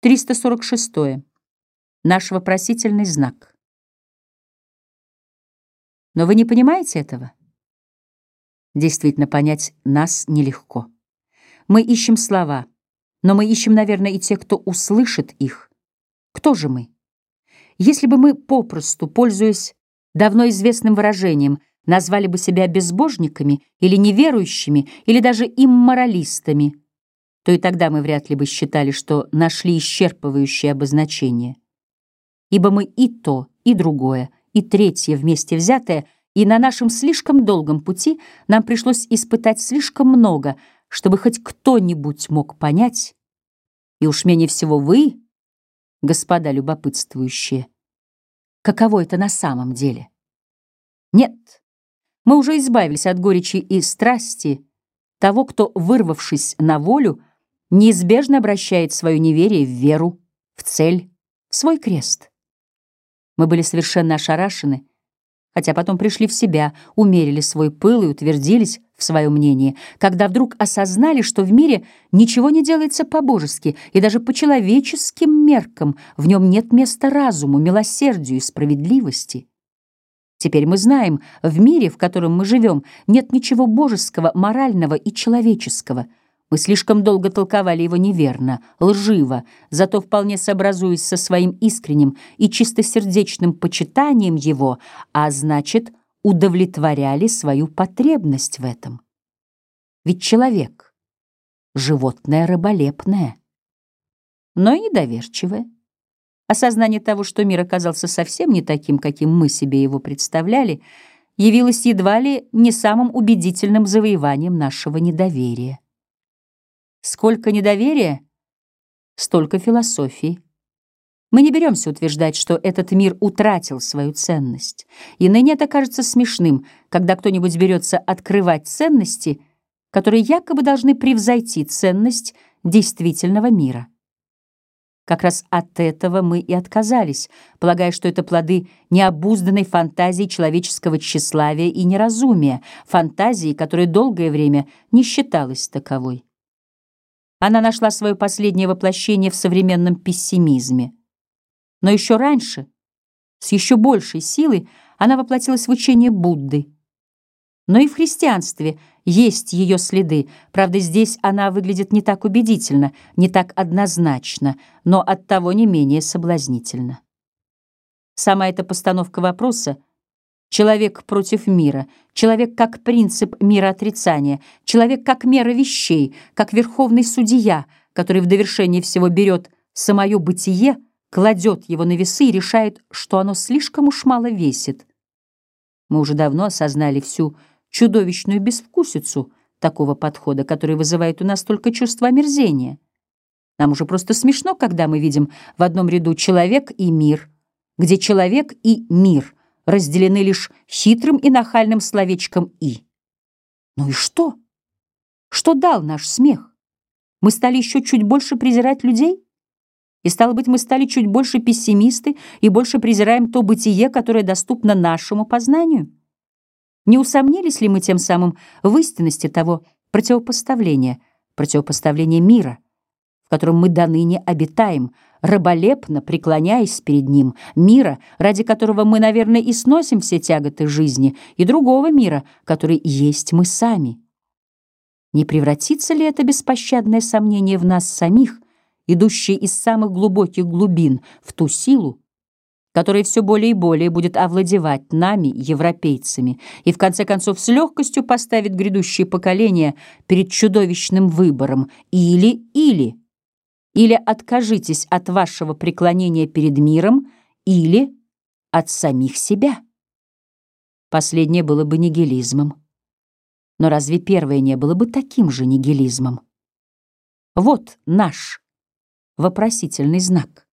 346. Наш вопросительный знак. Но вы не понимаете этого? Действительно, понять нас нелегко. Мы ищем слова, но мы ищем, наверное, и тех, кто услышит их. Кто же мы? Если бы мы попросту, пользуясь давно известным выражением, назвали бы себя безбожниками или неверующими, или даже имморалистами — то и тогда мы вряд ли бы считали, что нашли исчерпывающее обозначение. Ибо мы и то, и другое, и третье вместе взятое, и на нашем слишком долгом пути нам пришлось испытать слишком много, чтобы хоть кто-нибудь мог понять, и уж менее всего вы, господа любопытствующие, каково это на самом деле. Нет, мы уже избавились от горечи и страсти того, кто, вырвавшись на волю, неизбежно обращает свое неверие в веру, в цель, в свой крест. Мы были совершенно ошарашены, хотя потом пришли в себя, умерили свой пыл и утвердились в своем мнении, когда вдруг осознали, что в мире ничего не делается по-божески, и даже по человеческим меркам в нем нет места разуму, милосердию и справедливости. Теперь мы знаем, в мире, в котором мы живем, нет ничего божеского, морального и человеческого — мы слишком долго толковали его неверно, лживо, зато вполне сообразуясь со своим искренним и чистосердечным почитанием его, а значит, удовлетворяли свою потребность в этом. Ведь человек — животное рыболепное, но и недоверчивое. Осознание того, что мир оказался совсем не таким, каким мы себе его представляли, явилось едва ли не самым убедительным завоеванием нашего недоверия. Сколько недоверия, столько философии. Мы не беремся утверждать, что этот мир утратил свою ценность. И ныне это кажется смешным, когда кто-нибудь берется открывать ценности, которые якобы должны превзойти ценность действительного мира. Как раз от этого мы и отказались, полагая, что это плоды необузданной фантазии человеческого тщеславия и неразумия, фантазии, которая долгое время не считалась таковой. Она нашла свое последнее воплощение в современном пессимизме. Но еще раньше, с еще большей силой, она воплотилась в учение Будды. Но и в христианстве есть ее следы. Правда, здесь она выглядит не так убедительно, не так однозначно, но оттого не менее соблазнительно. Сама эта постановка вопроса — Человек против мира, человек как принцип мира отрицания, человек как мера вещей, как верховный судья, который в довершение всего берет самое бытие, кладет его на весы и решает, что оно слишком уж мало весит. Мы уже давно осознали всю чудовищную безвкусицу такого подхода, который вызывает у нас только чувство омерзения. Нам уже просто смешно, когда мы видим в одном ряду человек и мир, где человек и мир — разделены лишь хитрым и нахальным словечком «и». Ну и что? Что дал наш смех? Мы стали еще чуть больше презирать людей? И, стало быть, мы стали чуть больше пессимисты и больше презираем то бытие, которое доступно нашему познанию? Не усомнились ли мы тем самым в истинности того противопоставления, противопоставления мира, котором мы до ныне обитаем, раболепно преклоняясь перед ним, мира, ради которого мы, наверное, и сносим все тяготы жизни, и другого мира, который есть мы сами. Не превратится ли это беспощадное сомнение в нас самих, идущее из самых глубоких глубин, в ту силу, которая все более и более будет овладевать нами, европейцами, и в конце концов с легкостью поставит грядущие поколения перед чудовищным выбором или-или — или откажитесь от вашего преклонения перед миром, или от самих себя. Последнее было бы нигилизмом. Но разве первое не было бы таким же нигилизмом? Вот наш вопросительный знак.